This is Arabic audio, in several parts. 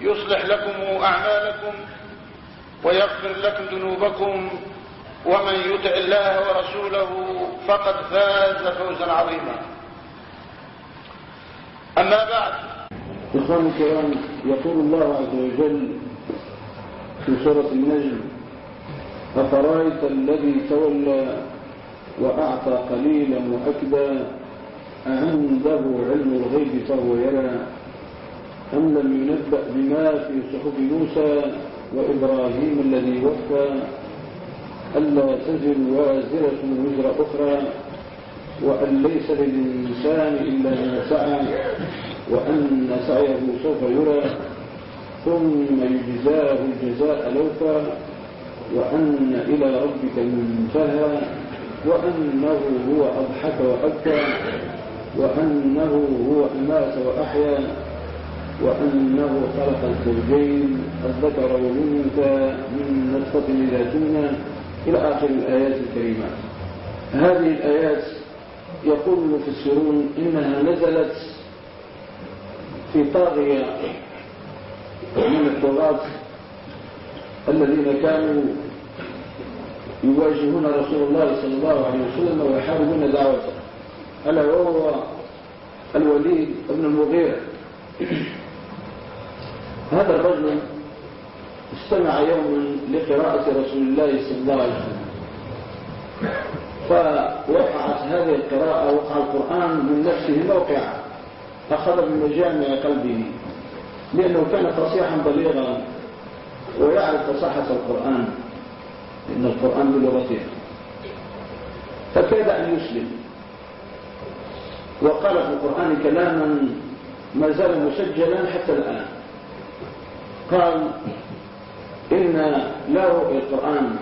يصلح لكم أعمالكم ويغفر لكم ذنوبكم ومن يطع الله ورسوله فقد فاز فوزا عظيما. أما بعد. إخواني الكرام يقول الله عز وجل في سورة النجم أفرأيت الذي تولى وأعطى قليلا وأكدى أعنده علم الغيب فهو يرى. أم لم ينبأ بما في صحف موسى وإبراهيم الذي وفى؟ ألا تزر وازرة وزر أخرى؟ وأن ليس للإنسان إلا ما سعى وأن سعيه سوف يرى ثم يجزاه الجزاء الأوفى وأن إلى ربك المنتهى وأنه هو أضحك وأبكى وأنه هو أمات وأحيا. وأنه خلق الزوجين الذكر والأنثى من نطفة إذا تمنى إلى آخر الآيات الكريمات هذه الآيات يقول المفسرون إنها نزلت في طاغية من الطغاة الذين كانوا يواجهون رسول الله صلى الله عليه وسلم ويحاربون دعوته. ألا وهو الوليد بن المغيرة. هذا الرجل استمع يوما لقراءة رسول الله صلى الله عليه وسلم. فوقعت هذه القراءة وقع القرآن من نفسه موقعا أخذ من مجامع قلبه لأنه كان فصيحا بليغا ويعرف فصاحة القرآن إن القرآن بلغته. فكاد أن يسلم. وقال في القرآن كلاما ما زال مسجلا حتى الآن. قال إن له القرآن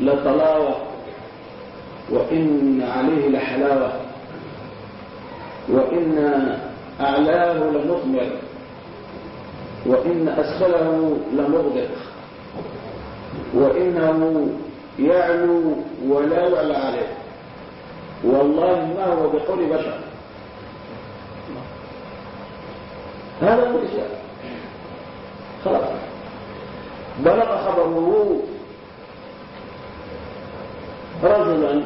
لطلاوة وإن عليه لحلاوة وإن أعلاه لمثمر وإن أسفله لمغدق وإنه يعلو ولا يعلى عليه. والله ما هو بقول بشر. هذا هو الإسلام خلاص. بلغ خبره رجلا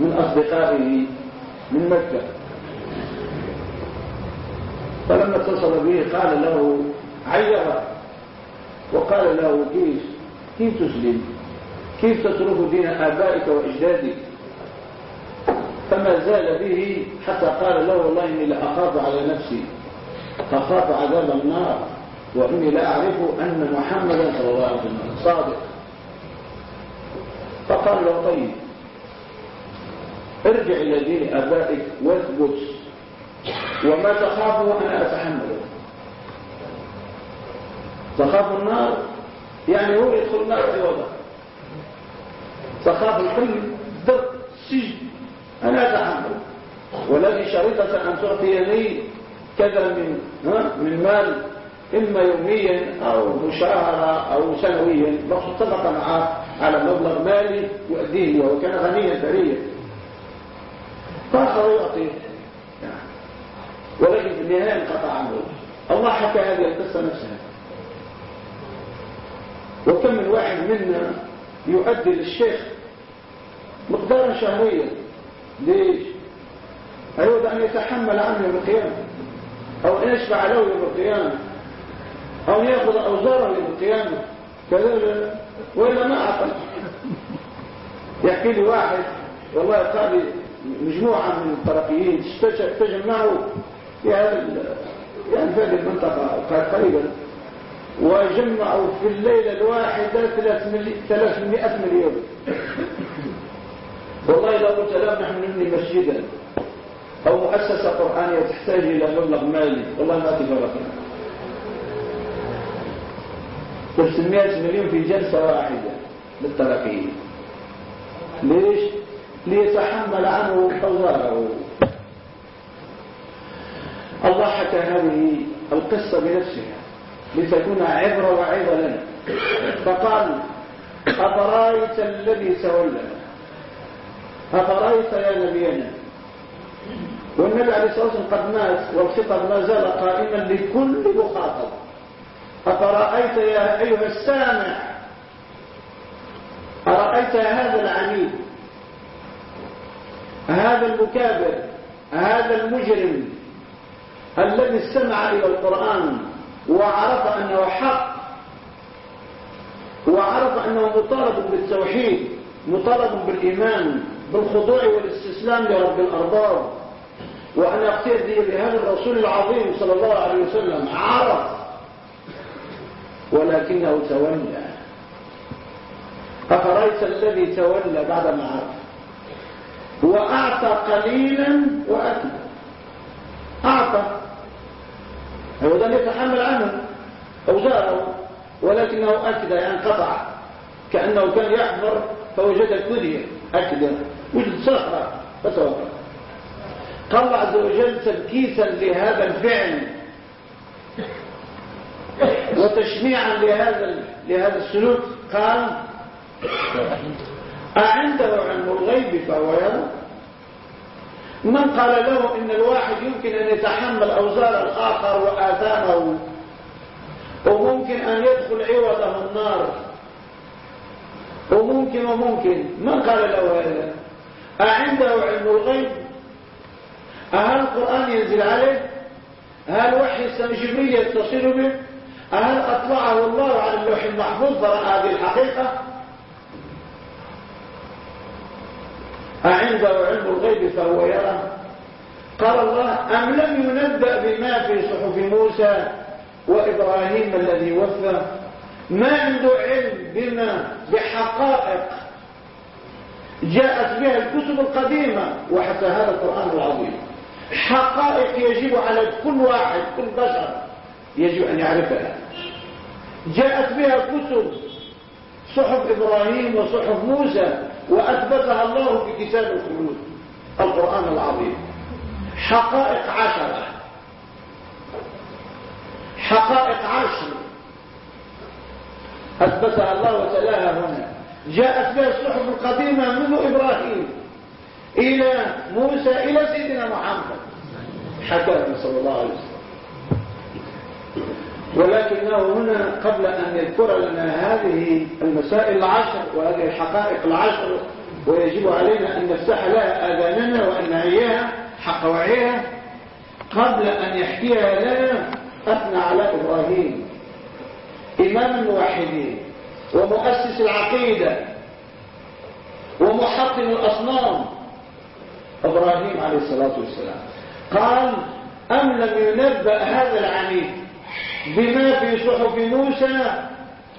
من أصدقائه من مكة. فلما اتصل به قال له عيره وقال له كيف؟ كيف تسلم؟ كيف تترك دين آبائك وإجدادك؟ فما زال به حتى قال له والله إني لأخاف على نفسي. أخاف عذاب النار وإني لا أعرف أن محمدا صلى الله عليه وسلم صادق. فقال له طيب ارجع إلى دين آبائك واثبت وما تخافه أنا أتحمله تخاف النار يعني هو يدخل النار في وضع. تخاف الحلم در سجن أنا أتحمل. والذي شريطة أن تعطيني كذا من من مال إما يوميا أو مشاهرة أو سنويا. بس اتفق معه على مبلغ مالي يؤديه له وكان غنيا ثريا فآخر يعطيه. ولكن في النهاية انقطع عنه. الله حكى هذه القصة نفسها. وكم من واحد منا يؤدي للشيخ مقدارا شهريا. ليش؟ أيود أن يتحمل عنه القيامة أو أن يشفع له يوم القيامة أو يأخذ أوزاره يوم القيامة كذا وإلا ما أعطى. يحكي لي واحد والله قال مجموعة من الطرفيين تجمعوا في هذا يعني في هذه المنطقة قريبا وجمعوا في الليلة الواحدة 300 مليون. والله لو قلت لهم نحن نبني مسجدا. أو مؤسسة قرآنية تحتاج إلى مبلغ مالي. والله ما تفرقنا 300 مليون في جلسة واحدة للترقيين ليش؟ ليتحمل عنه أوزاره. الله حكى هذه القصة بنفسها لتكون عبرة وعظة لنا. فقال أفرأيت الذي تولى؟ أفرأيت يا نبينا والنبي عليه الصلاة والسلام قد مات والخطب ما زال قائما لكل مخاطب. أفرأيت يا أيها السامع؟ أرأيت هذا العنيد؟ هذا المكابر؟ هذا المجرم؟ الذي استمع إلى القرآن وعرف أنه حق؟ وعرف أنه مطالب بالتوحيد مطالب بالإيمان بالخضوع والاستسلام لرب الأرباب وأن أقتدي بهذا الرسول العظيم صلى الله عليه وسلم. عرف ولكنه تولى. أفرأيت الذي تولى بعد ما عرف؟ وأعطى قليلا وأكل أعطى. هو ده يتحمل عنه. أوزاره ولكنه أكد يعني قطع. كأنه كان يحضر فوجد كذية أكد. وجد صخرة. فتوقع قال عز وجل تبكيتا لهذا الفعل وتشميعا لهذا لهذا السلوك. قال أعنده علم الغيب فهو يرى. من قال له إن الواحد يمكن أن يتحمل أوزار الآخر وآثامه وممكن أن يدخل عوضه النار؟ وممكن وممكن. من قال له هذا؟ أعنده علم الغيب؟ أهل القرآن ينزل عليه؟ هل وحي جبريل يتصل به؟ هل أطلعه الله على اللوح المحفوظ فرأى هذه الحقيقة؟ أعنده علم الغيب فهو يرى. قال الله أم لم ينبأ بما في صحف موسى وإبراهيم الذي وفى؟ ما عنده علم بما بحقائق جاءت بها الكتب القديمة وحتى هذا القرآن العظيم. حقائق يجب على كل واحد كل بشر يجب أن يعرفها. جاءت بها كتب صحف إبراهيم وصحف موسى وأثبتها الله في كتاب الخلود القرآن العظيم. حقائق عشرة. حقائق عشر. أثبتها الله وتلاها هنا. جاءت بها الصحف القديمة منذ إبراهيم. إلى موسى إلى سيدنا محمد. حكى صلى الله عليه وسلم. ولكنه هنا قبل أن يذكر لنا هذه المسائل العشر وهذه الحقائق العشر ويجب علينا أن نفتح لها آذاننا وأن نعيها حق وعيها قبل أن يحكيها لنا أثنى على إبراهيم إمام الموحدين ومؤسس العقيدة ومحطم الأصنام. إبراهيم عليه الصلاة والسلام. قال أم لم ينبأ هذا العنيد بما في صحف موسى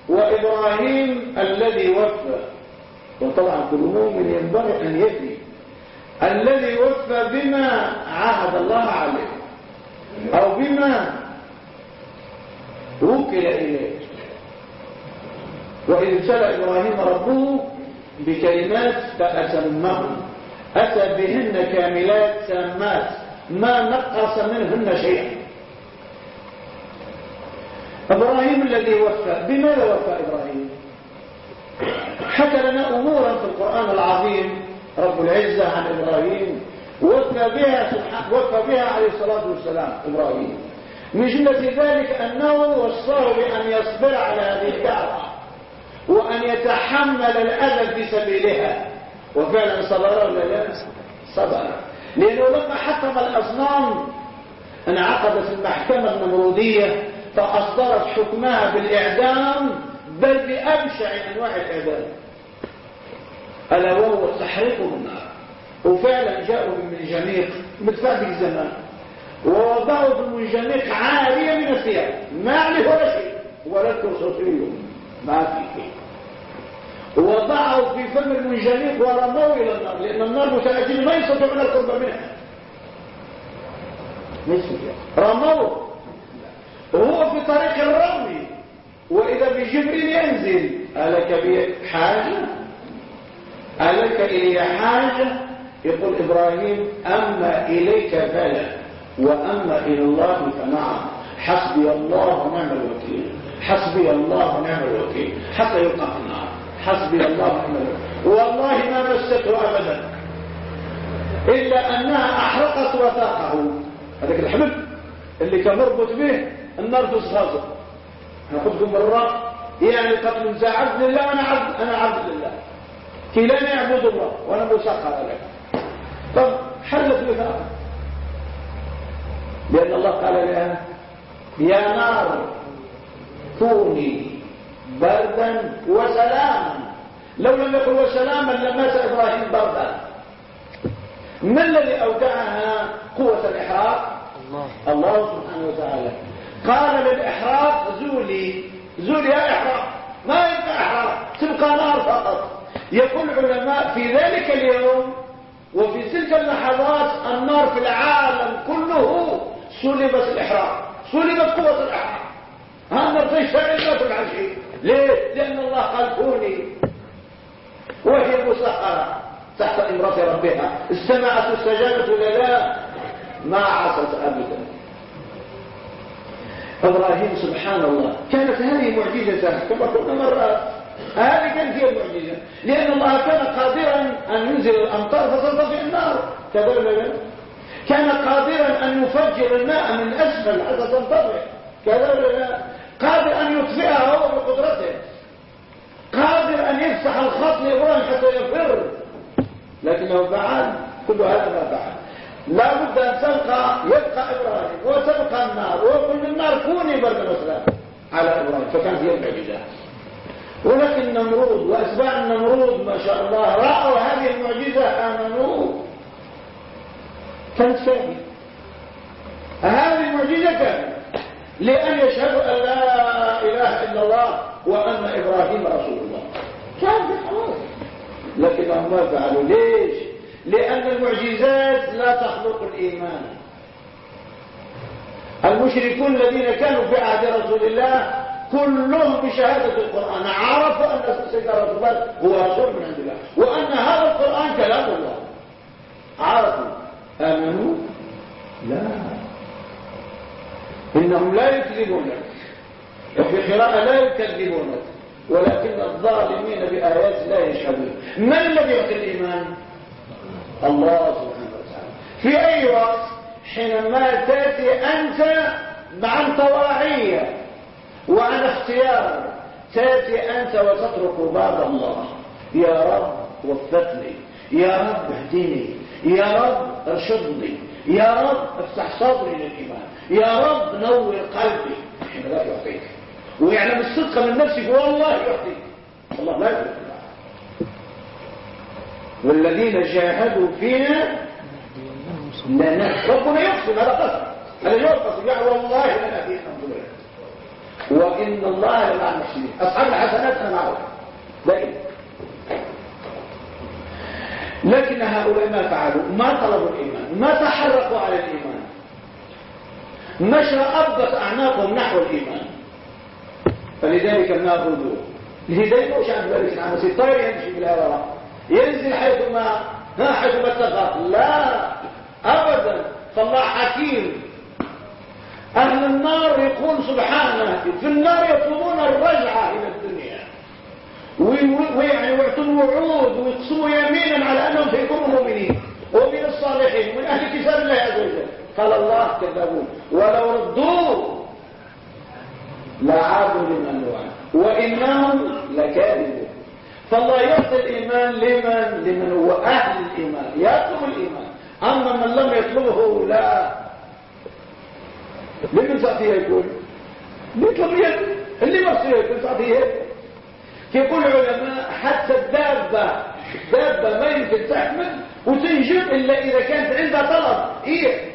وإبراهيم الذي وفى؟ وطبعا كل مؤمن ينبغي أن يدري الذي وفى بما عهد الله عليه أو بما وكل إليه. وإذ ابتلى إبراهيم ربه بكلمات فأتمه أتى بهن كاملات تامات ما نقص منهن شيئا. إبراهيم الذي وفى بماذا وفى إبراهيم؟ حكى لنا أمورا في القرآن العظيم رب العزة عن إبراهيم وفى بها, وفى بها عليه الصلاة والسلام إبراهيم. من جملة ذلك أنه وصاه بأن يصبر على هذه الدعوة وأن يتحمل الأذى في سبيلها. وفعلا صبر ولا لا صبر لأنه لما حطم الأصنام انعقدت المحكمة النمرودية فأصدرت حكمها بالإعدام بل بأبشع أنواع الإعدام. ألا وهو تحريقهم النار. وفعلا جاءوا بالمنجنيق مدفع الزمان. ووضعوا بالمنجنيق عالية من الثياب. ما عليه ولا شيء. ولا الكرسوسي ما في شيء. وضعوا في فم المنجنيق ورموا إلى النار. لأن النار متأجل ما يستطيعون القرب منها. رموه. وهو في طريق الرمي وإذا بجبريل ينزل ألك بحاجة ألك إلي حاجة؟ يقول إبراهيم أما إليك فلا وأما إلى الله فنعم. حسبي الله ونعم الوكيل. حسبي الله ونعم الوكيل. حتى يلقى في النار. حسبي الله والله ما مسته أبدا. إلا أنها أحرقت وثاقه. هذاك الحبل اللي كان مربوط به النار تصغصه ناخذكم بالراء يعني قتل عبد لله وأنا عبد أنا عبد لله. كلانا يعبد الله وأنا مسخر لك طب حلت مثال لأن الله قال لها يا نار كوني بردا وسلاما. لو لم يقل وسلاما لمات إبراهيم بردا. ما الذي اودعها قوة الإحراق؟ الله. الله سبحانه وتعالى. قال للإحراق زولي. زولي يا إحراق. ما يبقى إحراق؟ تبقى نار فقط. يقول العلماء في ذلك اليوم وفي تلك اللحظات النار في العالم كله سلبت الإحراق. سلبت قوة الإحراق. النار تشتغل ما تفعل شيء ليه؟ لأن الله قال كوني وهي مسخرة. تحت إمرة ربها. استمعت واستجابت ولا لا ما عصت أبدا. إبراهيم سبحان الله. كانت هذه معجزة كما قلنا مرات هذه كانت هي المعجزة. لأن الله كان قادرا أن ينزل الأمطار فتنطفئ النار. كذا كان قادرا أن يفجر الماء من أسفل حتى تنطفئ كذا قادر أن يطفئها هو بقدرته. قادر أن يفتح الخط لإبراهيم حتى يفر. لكنه فعل. كل هذا ما فعل. لا بد أن تبقى يبقى إبراهيم وتبقى النار وكل النار كوني برد مثلا على إبراهيم فكانت هي المعجزات ولكن النمرود وأتباع النمرود ما شاء الله رأوا هذه المعجزة آمنوا. ثانية هذه المعجزة كانت لأن يشهدوا أن لا إله إلا الله وأن إبراهيم رسول الله. كانت خلاص لكنهم ما فعلوا. ليش؟ لأن المعجزات لا تخلق الإيمان. المشركون الذين كانوا في عهد رسول الله كلهم بشهادة القرآن. عرفوا أن سيدنا رسول الله هو رسول من عند الله. وأن هذا القرآن كلام الله. عرفوا. آمنوا؟ لا. إنهم لا يكذبونك وفي قراءة لا يكذبونك ولكن الظالمين بآيات لا يشهدون. من الذي يعطي الإيمان؟ الله سبحانه وتعالى. في أي وقت؟ حينما تأتي أنت عن طواعية وعن اختيار تأتي أنت وتترك باب الله. يا رب وفقني يا رب اهدني يا رب ارشدني يا رب افتح صدري للإيمان. يا رب نور قلبي. لا يعطيك. ويعلم الصدق من نفسك والله يعطيك. الله لا يعطيك. والذين جاهدوا فينا لنا. ربنا يقسم هذا قسم. هذا يقسم يعني والله لنا فيه الحمد لله. وإن الله لمع المحسنين أصحاب الحسنات أنا معهم دائما. لكن هؤلاء ما فعلوا؟ ما طلبوا الإيمان. ما تحركوا على الإيمان. ما شرأبت أعناقهم نحو الإيمان. فلذلك ما أخذوا الهداية مش عن ذلك عن الطير يمشي بالهواء ينزل حيثما ها حيثما اتفق. لا أبدا. فالله حكيم. أهل النار يقول سبحانه في النار يطلبون الرجعة إلى الدنيا. ويعطون وعود ويقسموا يمينا على أنهم سيكونوا مؤمنين ومن الصالحين ومن أهل كتاب الله عز وجل. قال الله كذبون ولو ردوه لعادوا لمن وعد. وإنهم لكاذبون. فالله يعطي الإيمان لمن؟ لمن هو أهل الإيمان. يطلب الإيمان. أما من لم يطلبه لا. لمن تعطيها يكون لطبيعة اللي مصير يكون تعطيها يقول العلماء حتى الدابة دابة ما يمكن تحمل وتنجب إلا إذا كانت عندها طلب. إيه؟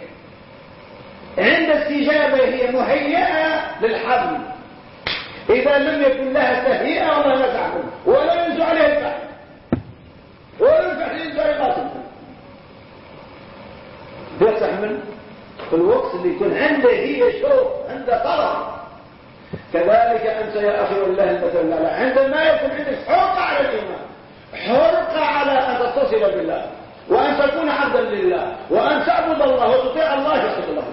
عند استجابة هي مهيئة للحمل إذا لم يكن لها تهيئة ولا لا ولا ينزع عليها الفحل ولا الفحل ينزع عليها تحمل في الوقت اللي يكون عنده هي شوق عنده طلب. كذلك أنت يا أخي والله المثل عندما يكون عندك حرقة على الإيمان حرقة على أن تتصل بالله وأن تكون عبدا لله وأن تعبد الله وتطيع الله يحب الله.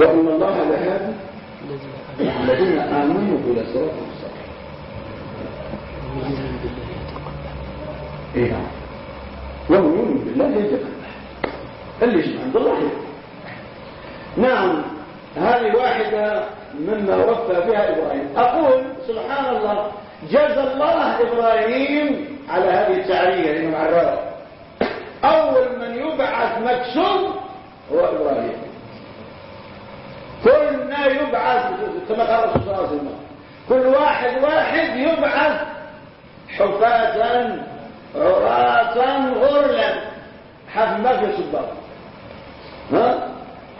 وإن الله لهذا الذين آمنوا بلا صراط المستقيم إيه نعم. ومن يؤمن بالله يتقبل اللي يسمع عند الله نعم. هذه واحدة مما وفى بها إبراهيم. أقول سبحان الله جزى الله إبراهيم على هذه التعرية لأنه معرض أول من يبعث مكسوم هو إبراهيم. كلنا يبعث كما قال الرسول صلى الله عليه وسلم كل واحد واحد يبعث حفاة عراة غرلا حف ما في سباق ها؟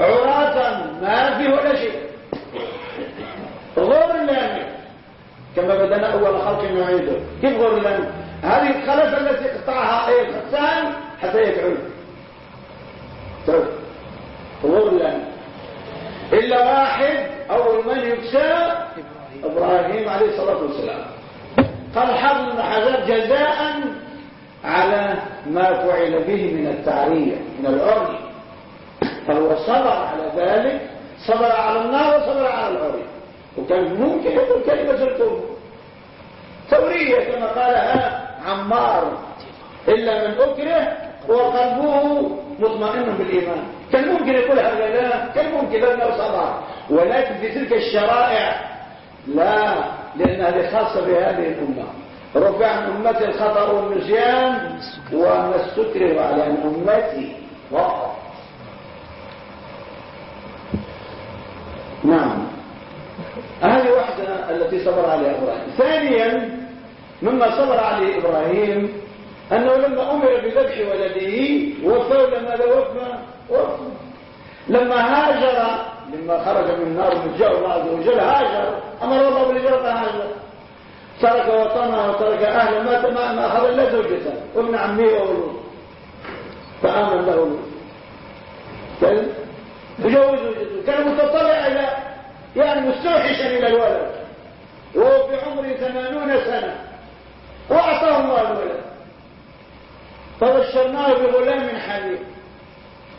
عراة ما في ولا شيء. غرلا كما بدنا أول خلق نعيده كيف غرلا؟ هذه الخلفه التي قطعها أي الغسان حتى يفعل. طيب. غرلا. إلا واحد أول من يكسى إبراهيم عليه الصلاة والسلام. قال حافظ بن حجر جزاء على ما فعل به من التعرية من العري فهو صبر على ذلك صبر على النار وصبر على العري وكان ممكن يقول كلمة الكفر ثورية كما قالها عمار إلا من أكره وقلبه مطمئن بالإيمان. كان ممكن يقول هذا لا كان ممكن لأنه صبر ولكن في تلك الشرائع لا لأن هذه خاصة بهذه الأمة. رفع عن أمتي الخطر والنسيان وما استكره على أمتي فقط. نعم. هذه واحدة التي صبر عليها إبراهيم. ثانيا مما صبر عليه إبراهيم أنه لما أمر بذبح ولده وفى لما وفى لما هاجر لما خرج من النار من جاء الله عز وجل هاجر. أمر الله بالهجرة هاجر. ترك وطنه وترك أهله مات ما أخذ إلا زوجته. وابن عمه وولده فآمن له. كان تجوز وجده كان متطلع إلى يعني مستوحشا إلى الولد. وهو في عمره ثمانون سنة. وأعطاه الله الولد. فبشرناه بغلام حليم.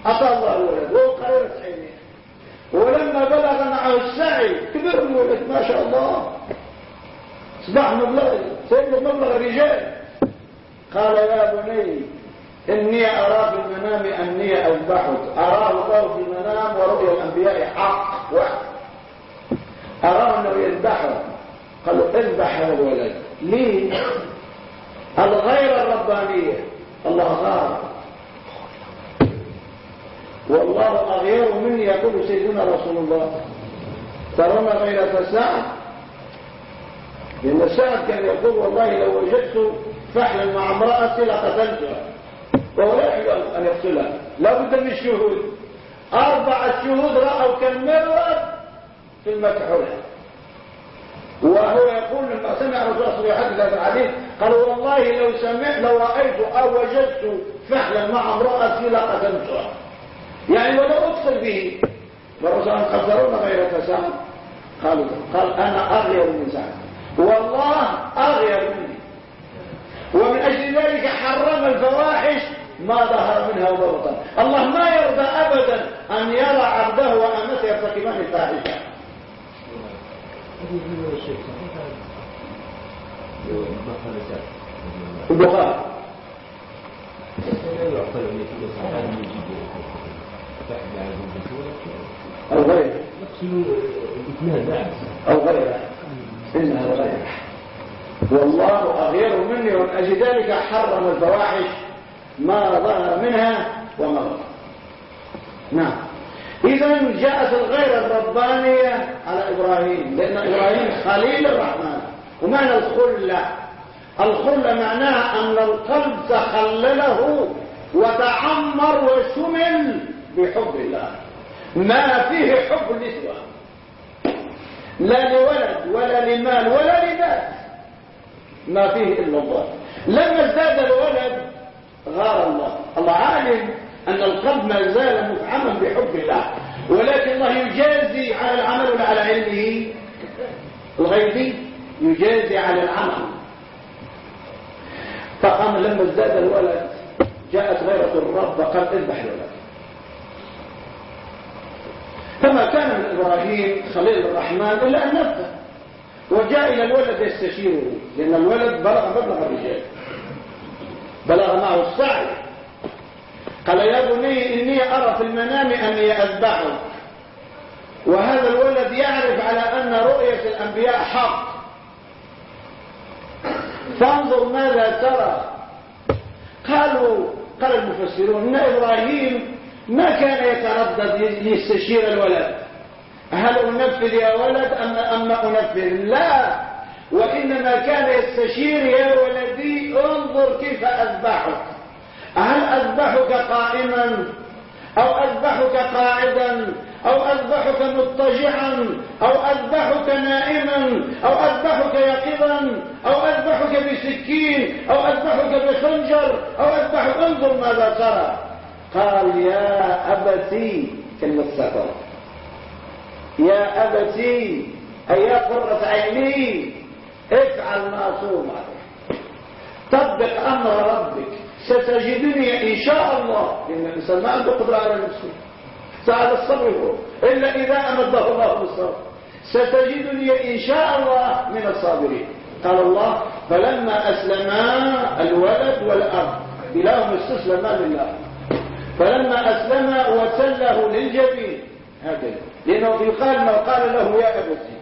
أعطاه الله الولد وهو قريرة عينيه ولما بلغ معه السعي كبر الولد ما شاء الله. أصبح مبلغ سيد مبلغ الرجال قال يا بني إني أرى في المنام أني أذبحك. أراه الله في المنام ورؤيا الأنبياء حق واحد أراه أنه يذبحه. قالوا اذبح هذا الولد. ليه؟ الغير الربانية. الله غار. والله أغير مني يقول سيدنا رسول الله. ترون غير فساد. لأن السعد كان يقول والله لو وجدت فحلا مع امرأتي لقتلتها. وهو لا أن يقتلها. لا بد من الشهود أربعة شهود رأوا كالمرأة في المكحول وهو يقول لما سمع رسول الله يحدث هذا الحديث قال والله لو سمعت لو رأيت أو وجدت فحلا مع امرأتي لقتلتها. يعني ولو أقصد به. والرسول قدرون غير تسامح قالوا قال أنا أغير من سعد والله أغير مني. ومن أجل ذلك حرم الفواحش ما ظهر منها وما بطن. الله ما يرضى أبدا أن يرى عبده وأمته يرتكبان الفاحشة. البخاري. أو غيره أو غيره إنها غيره والله أغير مني ومن أجل ذلك حرم الفواحش ما ظهر منها وما ظهر نعم. إذا جاءت الغيرة الربانية على إبراهيم. لأن إبراهيم خليل الرحمن. ومعنى الخلة. الخلة معناها أن القلب تخلله وتعمر وشمل بحب الله. ما فيه حب النسوة لا لولد ولا لمال ولا لذات. ما فيه إلا الله. لما ازداد الولد غار الله. الله عالم أن القلب ما زال مفعما بحب الله. ولكن الله يجازي على العمل ولا على علمه؟ الغيبي يجازي على العمل. فقام لما ازداد الولد جاءت غيرة الرب وقال اذبح الولد. فما كان من إبراهيم خليل الرحمن إلا أن نفسه وجاء إلى الولد يستشيره لأن الولد بلغ مبلغ الرجال. بلغ معه السعي. قال يا بني إني أرى في المنام أني أذبحك. وهذا الولد يعرف على أن رؤية الأنبياء حق. فانظر ماذا ترى. قالوا قال المفسرون إن إبراهيم ما كان يتردد يستشير الولد؟ هل أنفذ يا ولد أم أما أنفذ؟ لا. وإنما كان يستشير يا ولدي انظر كيف أذبحك. هل أذبحك قائما؟ أو أذبحك قاعدا؟ أو أذبحك مضطجعا؟ أو أذبحك نائما؟ أو أذبحك يقظا؟ أو أذبحك بسكين؟ أو أذبحك بخنجر؟ أو أذبحك انظر ماذا ترى. قال يا أبتي كلمة سفر يا أبتي أي قرة عيني افعل ما صومك طبق أمر ربك ستجدني إن شاء الله. لأن الإنسان ما عنده قدرة على نفسه. سعد الصبر هو. إلا إذا أمده الله بالصبر. ستجدني إن شاء الله من الصابرين. قال الله فلما أسلما الولد والأب. إلههم استسلما لله فلما أسلم وسله للجبين هكذا. لأنه يقال ما قال له يا أبتي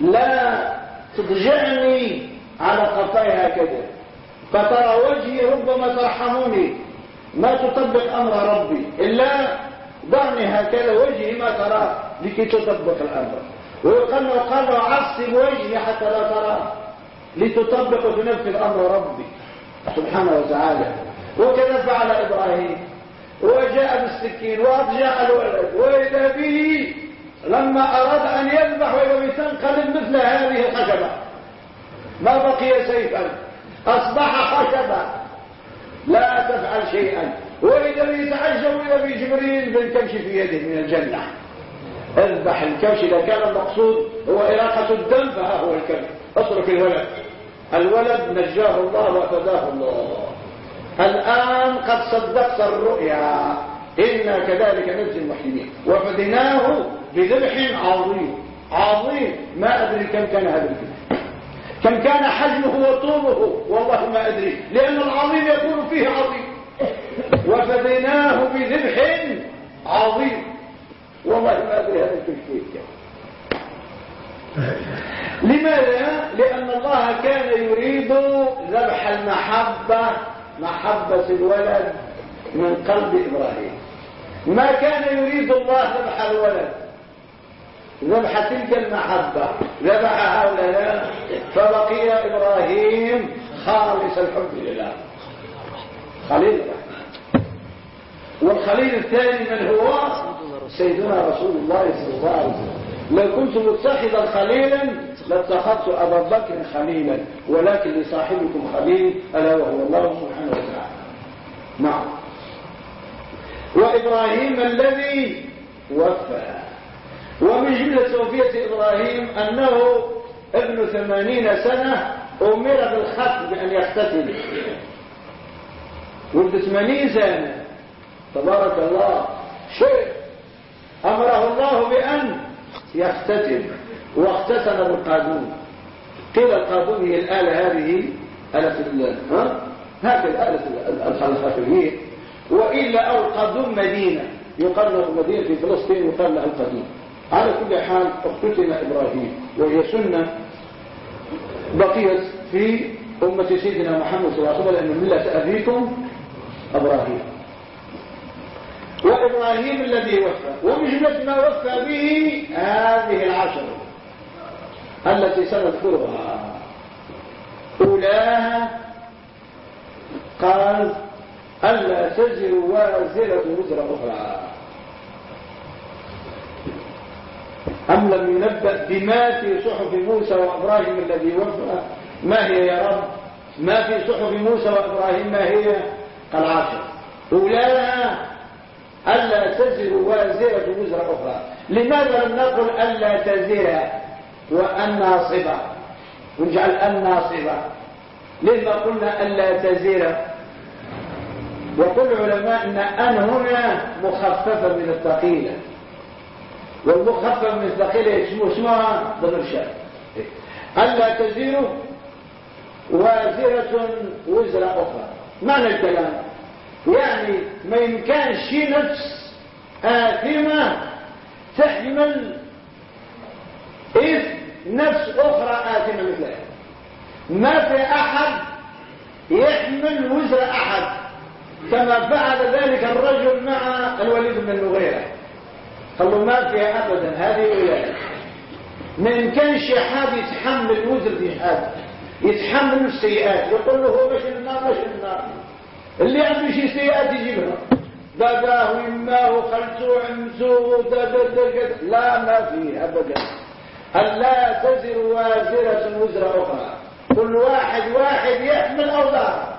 لا تضجعني على قفاي هكذا. فترى وجهي ربما ترحموني. ما تطبق أمر ربي إلا ضعني هكذا وجهي ما ترى لكي تطبق الأمر. وقال عصب وجهي حتى لا ترى لتطبق وتنفذ أمر ربي سبحانه وتعالى. وكذا فعل إبراهيم. وجاء بالسكين وأضجع الولد. وإذا به لما أراد أن يذبح وإذا تنقلب مثل هذه الخشبة. ما بقي سيفا. أصبح خشبة لا تفعل شيئا. وإذا يتعجب إلى بجبريل بالكبش في يده من الجنة. اذبح الكبش إذا كان المقصود هو إراقة الدم فها هو الكبش. اترك الولد. الولد نجاه الله وفداه الله. الآن قد صدقت الرؤيا. إنا كذلك نجزي المحسنين. وفدناه بذبح عظيم. عظيم. ما أدري كم كان هذا الذبح كم كان حجمه وطوله. والله ما أدري. لأن العظيم يكون فيه عظيم. وفديناه بذبح عظيم. والله ما أدري هذا التشكيك لماذا؟ لأن الله كان يريد ذبح المحبة محبة الولد من قلب إبراهيم. ما كان يريد الله ذبح الولد. ذبح تلك المحبة. ذبح هؤلاء فبقي إبراهيم خالص الحب لله. خليل الرحمن. والخليل الثاني من هو سيدنا رسول الله صلى الله عليه وسلم. لو كنت متخذا خليلا لاتخذت أبا بكر خليلا ولكن لصاحبكم خليل ألا وهو الله سبحانه وتعالى. نعم. وإبراهيم الذي وفى. ومن جملة توفية إبراهيم أنه ابن ثمانين سنة أمر بالختم بأن يختتل وابن ثمانين سنة. تبارك الله. شيء أمره الله بأن يختتم. واختتم بالقادون قيل القادون هي الآلة هذه؟ آلة الله ها؟ هكذا آلة الخلفيين وإلا أو القادون مدينة. يقال له مدينة في فلسطين يقال لها القديم على كل حال اختتم إبراهيم وهي سنة بقيت في أمة سيدنا محمد صلى الله عليه وسلم لأن ملة أبيكم أبراهيم. وإبراهيم الذي وفى ومجمة ما وفى به هذه العشر التي سنذكرها. أولاها قال ألا تزر وازرة وزر أخرى. أم لم ينبأ بما في صحف موسى وإبراهيم الذي وفى؟ ما هي يا رب؟ ما في صحف موسى وإبراهيم ما هي؟ قال عشر أولاها ألا تزر وازرة وزر أخرى. لماذا لم نقل ألا تزر؟ وأن ناصبة. ونجعل أن ناصبة. لما قلنا ألا تزر وكل علماء أن أن هنا مخففة من الثقيلة. والمخفف من الثقيلة اسمه اسمها ضمير شاب ألا تزر وازرة وزر أخرى. معنى الكلام؟ يعني ما يمكنش نفس آثمة تحمل إذ نفس أخرى آثمة مثلها ما في أحد يحمل وزر أحد كما فعل ذلك الرجل مع الوليد بن المغيرة. قالوا ما فيها أبدا هذه ولاية ما يمكنش حد يتحمل وزر في حد يتحمل السيئات. يقول له هو النار مش النار. اللي عنده شي سيئات يجيبها. داداه ويماه وخلته وعمته لا ما فيه أبدا. هل لا تزر وازرة وزر أخرى؟ كل واحد واحد يحمل أوزار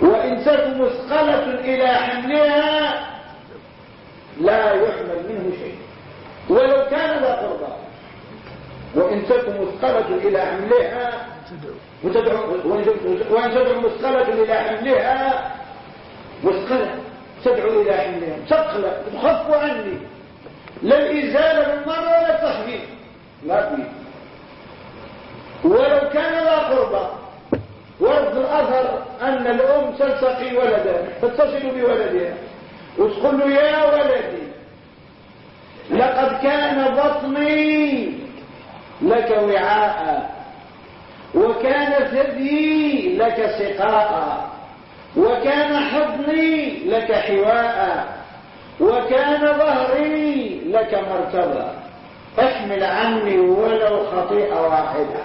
وإن تك مثقلة إلى حملها لا يحمل منه شيء. ولو كان ذا قربى. وإن تك مثقلة إلى حملها وإن تدعو مثقلة إلى حملها مثقلة تدعو إلى حملها. ثقلة تخف عني. لا الإزالة من مرة ولا التخفيف ما في. ولو كان ذا قربى ورد الأثر أن الأم تلتقي ولدا تتصل بولدها وتقول له يا ولدي لقد كان بطني لك وعاء وكان ثدي لك سقاء وكان حضني لك حواء. وكان ظهري لك مرتبة. احمل عني ولو خطيئة واحدة.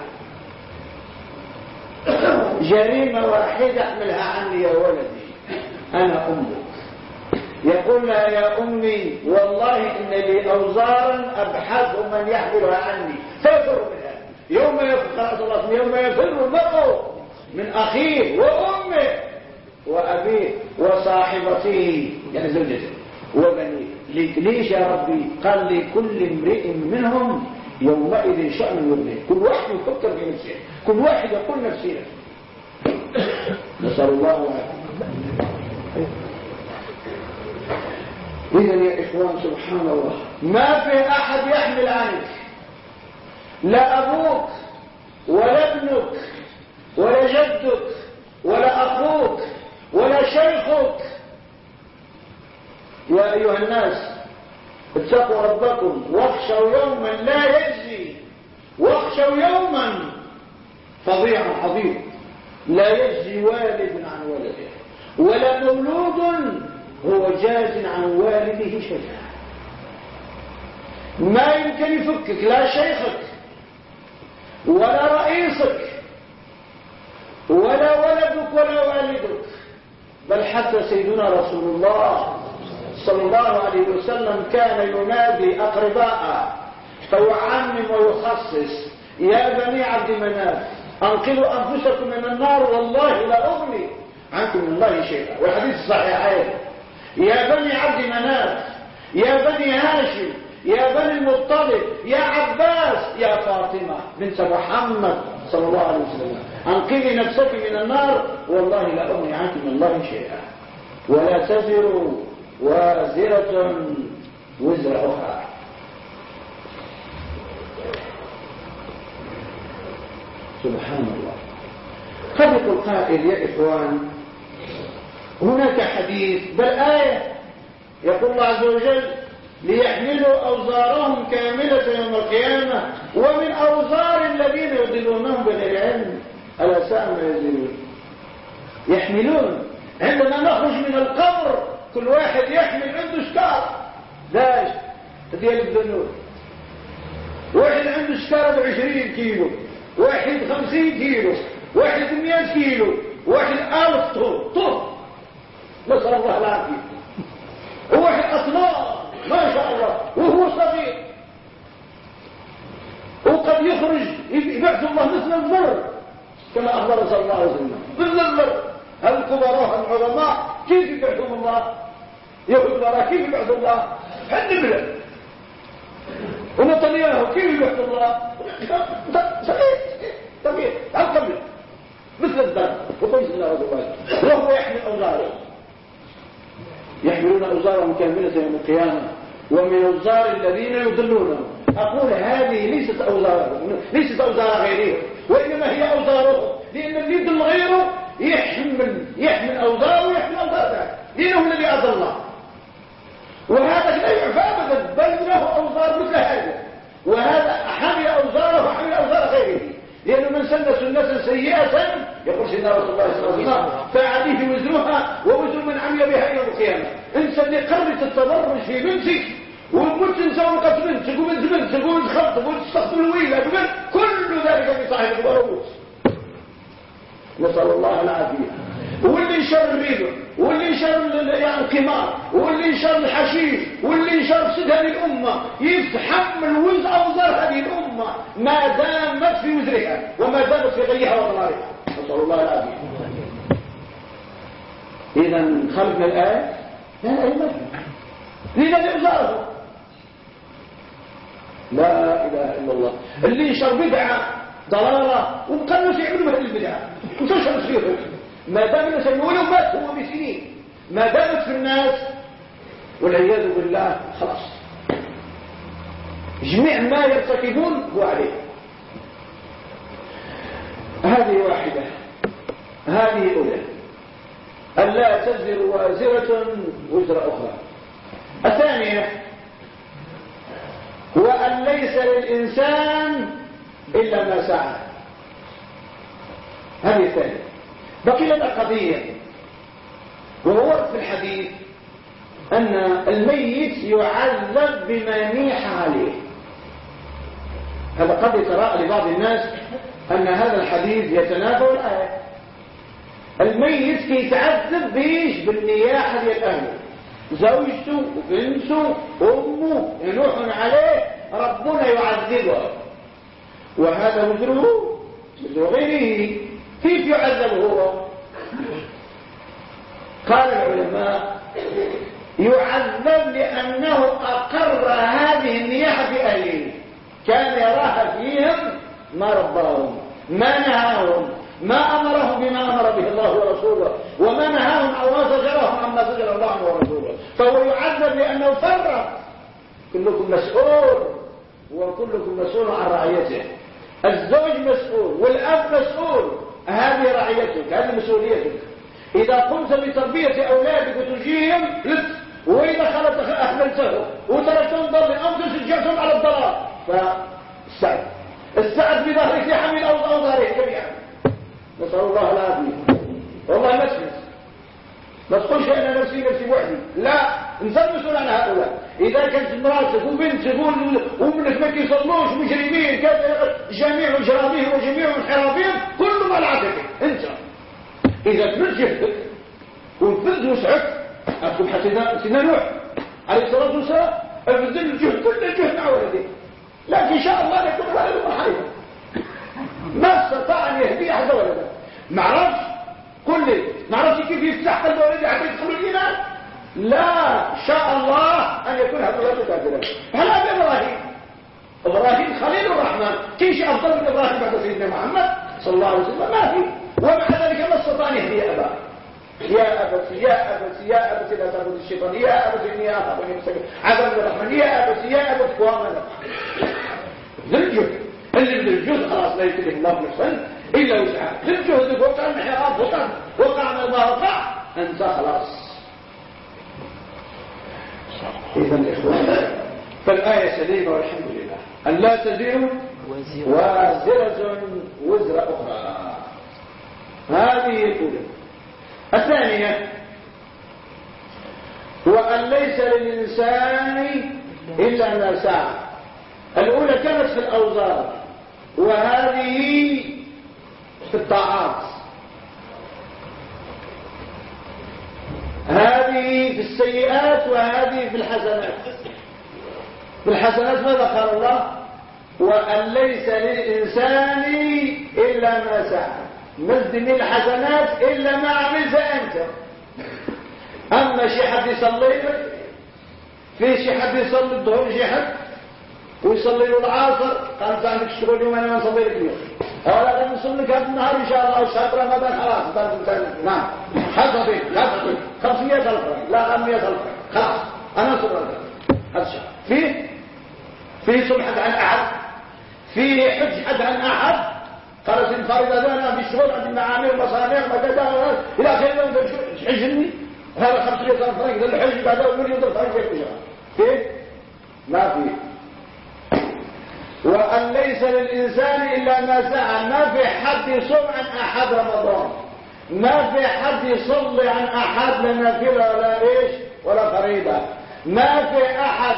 جريمة واحدة أحملها عني يا ولدي. أنا أمك. يقول لها يا أمي والله إن لي أوزارا أبحث من يحملها عني. فافر منها يوم يفر يوم يفر المرء من أخيه وأمه وأبيه وصاحبته. يعني زوجته. وبنيه ليش يا ربي؟ قال لكل امرئ منهم يومئذ شأن يغنيه. كل واحد يفكر في نفسه. كل واحد يقول نفسي نسأل الله إذا يا إخوان سبحان الله. ما في أحد يحمل عنك لا أبوك ولا ابنك ولا جدك ولا أخوك ولا شيخك يا أيها الناس اتقوا ربكم واخشوا يوما لا يجزي واخشوا يوما فظيعا عظيم. لا يجزي والد عن ولده ولا مولود هو جاز عن والده شيئا. ما يمكن يفكك لا شيخك ولا رئيسك ولا ولدك ولا والدك بل حتى سيدنا رسول الله صلى الله عليه وسلم كان ينادي أقرباء فيعمم ويخصص يا بني عبد مناف أنقذوا أنفسكم من النار والله لا أغني عنكم من الله شيئا. والحديث الصحيحين يا بني عبد مناف يا بني هاشم يا بني المطلب يا عباس يا فاطمة بنت محمد صلى الله عليه وسلم أنقذي نفسك من النار والله لا أغني عنك من الله شيئا. ولا تزر وازرة وزر أخرى سبحان الله قد يقول قائل يا إخوان هناك حديث بل آية يقول الله عز وجل ليحملوا أوزارهم كاملة يوم القيامة ومن أوزار الذين يضلونهم بغير علم. ألا ساء ما يزلون يحملون. عندما نخرج من القبر كل واحد يحمل عنده شكار داش ديال الذنوب واحد عنده شكارة بعشرين كيلو واحد خمسين كيلو واحد مئة كيلو واحد ألف طول طول نسأل الله العافية. وواحد أطنان ما شاء الله وهو صغير. وقد يخرج يبعث الله مثل الذر كما أخبر صلى الله عليه وسلم. مثل الذر الكبراء العلماء؟ كيف يبعثهم الله؟ يهود وراء كيف يبعث الله؟ حد بلد ونتنياهو كيف يبعث الله؟ صحيح طبيعي القبل مثل الدم وقيس الله الله وهو يحمل أوزاره يحملون أوزارهم كاملة يوم القيامة. ومن أوزار الذين يضلونهم أقول هذه ليست أوزارهم ليست أوزار غيرهم وإنما هي أوزارهم. لأن اللي يضل غيره يحمل يحمل أوزاره ويحمل أوزاره. دينه الذي أضل الله. وهذا لا يعفى أبدا بل له أوزار مثل هذا وهذا حمل أوزاره وحمل أوزار غيره. لأنه من سن سنة سيئة يقول سيدنا رسول الله صلى الله عليه وسلم فعليه وزرها ووزر من عمل بها يوم القيامة. إنسان يقرر التبرج في بنتك ومت تنسى وقت بنتك وبنت بنتك وبنت خطب وبنت تستقبل ويلك كل ذلك في صاحب البراموس نسأل الله العافية. واللي انشر الريبة واللي يعني القمار واللي انشر الحشيش واللي انشر سد هذه الأمة يتحمل وزء أوزار هذه الأمة. ما دامت في وزرها وما دامت في غيها وضلالها نسأل الله العافية. إذا خلقنا الآية. لا لا يمكن لماذا أوزاره لا إله إلا الله. اللي انشر بدعة ضلالة وبقى الناس يعملوا بهذه البدعة وتنشر فيهم ما دام الناس ولو مات هو بسنين. ما دامت في الناس والعياذ بالله خلاص. جميع ما يرتكبون هو عليه. هذه واحدة. هذه أولى. ألا تزر وازرة وزر أخرى. الثانية هو أن ليس للإنسان إلا ما سعى هذه الثانية. بقي لنا قضية وهو في الحديث أن الميت يعذب بما نيح عليه. هذا قد يتراءى لبعض الناس أن هذا الحديث يتنافى الآية. الميت كيتعذب بيش بالنياحة ديال أهله زوجته وبنته وأمه ينوح عليه ربنا يعذبه. وهذا وزره وزر غيره. كيف يعذب هو؟ قال العلماء يعذب لأنه أقر هذه النياحة في أهله. كان يراها فيهم ما رباهم ما نهاهم ما أمرهم بما أمر به الله ورسوله وما نهاهم أو ما زجرهم عما زجر الله ورسوله. فهو يعذب لأنه فرق. كلكم مسؤول وكلكم مسؤول عن رعيته. الزوج مسؤول والأب مسؤول. هذه رعيتك هذه مسؤوليتك. إذا قمت بتربية أولادك وتجيهم لك وإذا خلت أهملته وتركتهم ضل أو تشجعتهم على الضلال فالسعد السعد. بظهرك يحمل أو ظهرك جميعا. نسأل الله العافية. والله مسلس ما تقولش أنا نفسي نفسي وحدي. لا انسان مسؤول عن هؤلاء. إذا كانت مراتك وبنتك وابنك ما كيصلوش مجرمين جميع جرامهم وجميع انحرافهم كل ما العاتك أنت. إذا تمد جهدك ونفذ وسعك أكتب حتى سيدنا نوح عليه الصلاة والسلام أبذل الجهد كل الجهد مع ولدك لكن إن شاء الله ولد مرحبا ما استطاع أن يهدي أحد ولده. ما عرفش؟ قل لي ما عرفش كيف يفتح قلب ولدي حتى يدخل الإيمان لا شاء الله أن يكون هذا الولد كافرا هذا إبراهيم إبراهيم خليل الرحمن كيش أفضل من إبراهيم بعد سيدنا محمد صلى الله عليه وسلم ما في ومع ذلك ما استطاع أن يهدي أباه يا أبت يا أبت يا أبت لا تعبد الشيطان يا أبت إني أخاف أن يمسك عذاب الرحمن يا أبت يا أبت وما للجهد اللي للجهد خلاص لا يكلف الله نفسا إلا وسعها للجهد وقع الانحراف وقع وقع ما وقع أنت خلاص. إذا إخوان فالآية سليمة والحمد لله. أن لا تزير وازرة وزر أخرى. هذه الأولى. الثانية وأن ليس للإنسان إلا ما سعى. الأولى كانت في الأوزار. وهذه في الطاعات. هذه في السيئات وهذه في الحسنات. في الحسنات ماذا قال الله؟ وأن ليس للإنسان إلا ما سعى. مزد من الحسنات إلا ما عملت أنت. أما شي حد يصلي في شي حد يصلي الظهر شي حد ويصلي له العصر قال أنت عندك الشغل اليوم أنا ما نصلي لك اليوم. هذا نصلي لك هذا النهار إن شاء الله وشهر رمضان خلاص نعم. حسبي حسبي 500 ألف لا 500 ألف خلاص. أنا نصلي هذا الشهر. فيه فيه سمحة عن أحد؟ فيه حج حد عن أحد؟ قال سنفرد أنا بالشغل عندي معامل مصانع وكذا إلى اخره تحجني هذا 500 ألف فرنك الحج بعد مليون فرنك كيف ما فيه وأن ليس للإنسان إلا ما سعى. ما في حد يصوم عن أحد رمضان. ما في حد يصلي عن أحد لا نافلة ولا إيش ولا فريضة. ما في أحد